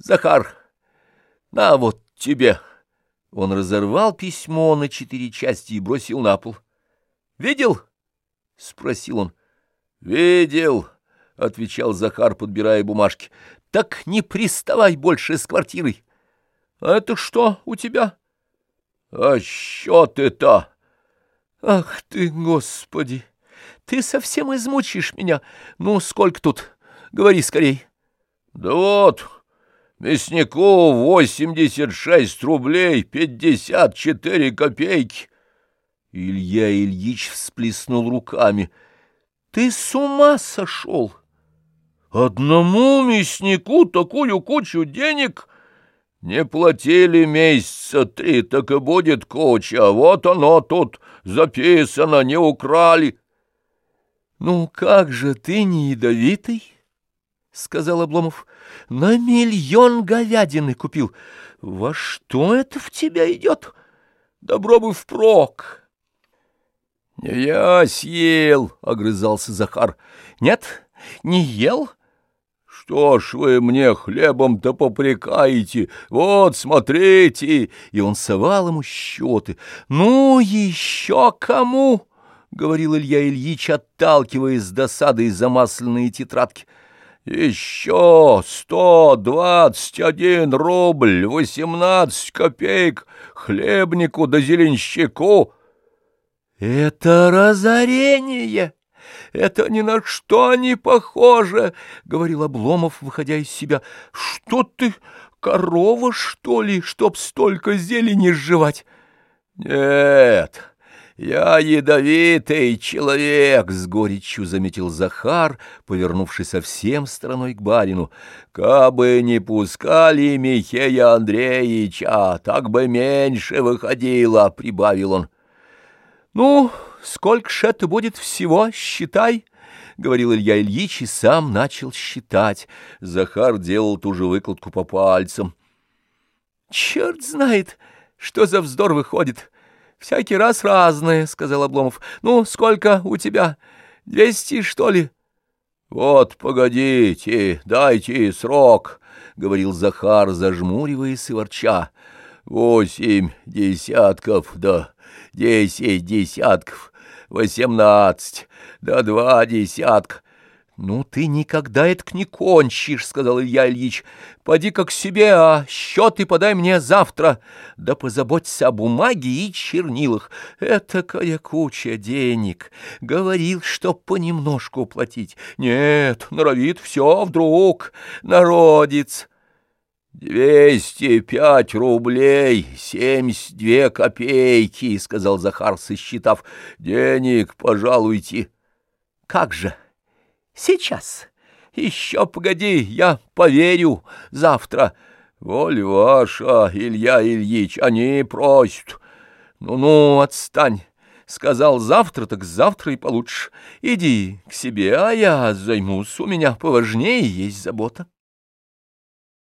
Захар, на вот тебе. Он разорвал письмо на четыре части и бросил на пол. Видел? — спросил он. — Видел, — отвечал Захар, подбирая бумажки. — Так не приставай больше с квартирой. — А это что у тебя? — А счеты-то? — Ах ты, Господи! Ты совсем измучишь меня. Ну, сколько тут? Говори скорей. — Да вот... Мяснику восемьдесят шесть рублей пятьдесят четыре копейки. Илья Ильич всплеснул руками. — Ты с ума сошел? Одному мяснику такую кучу денег? Не платили месяца три, так и будет куча. Вот оно тут записано, не украли. — Ну как же ты не ядовитый? — сказал Обломов. — На миллион говядины купил. Во что это в тебя идет? Добро бы впрок. — Не я съел, — огрызался Захар. — Нет, не ел? — Что ж вы мне хлебом-то попрекаете? Вот, смотрите! И он совал ему счеты. — Ну, еще кому? — говорил Илья Ильич, отталкивая с досадой замасленные тетрадки. — еще сто двадцать один рубль восемнадцать копеек хлебнику да зеленщику. Это разорение! Это ни на что не похоже, — говорил Обломов, выходя из себя. Что ты, корова, что ли, чтоб столько зелени сживать? Нет, «Я ядовитый человек!» — с горечью заметил Захар, повернувшись совсем стороной к барину. «Кабы не пускали Михея Андреевича, так бы меньше выходило!» — прибавил он. «Ну, сколько ж это будет всего, считай!» — говорил Илья Ильич и сам начал считать. Захар делал ту же выкладку по пальцам. «Черт знает, что за вздор выходит!» Всякий раз разное, — сказал Обломов. — Ну, сколько у тебя? Двести, что ли? — Вот, погодите, дайте срок, — говорил Захар, зажмуриваясь и ворча. — Восемь десятков, да десять десятков, восемнадцать, да два десятка. «Ну, ты никогда это не кончишь», — сказал Илья Ильич. «Поди как к себе, а счеты подай мне завтра. Да позаботься о бумаге и чернилах. Это какая куча денег. Говорил, что понемножку платить. Нет, норовит все вдруг. Народец». «Двести пять рублей, семьдесят две копейки», — сказал Захар, сосчитав. «Денег пожалуйте». «Как же?» Сейчас. Еще погоди, я поверю завтра. Воль ваша, Илья Ильич, они просят. Ну-ну, отстань. Сказал завтра, так завтра и получше. Иди к себе, а я займусь, у меня поважнее есть забота.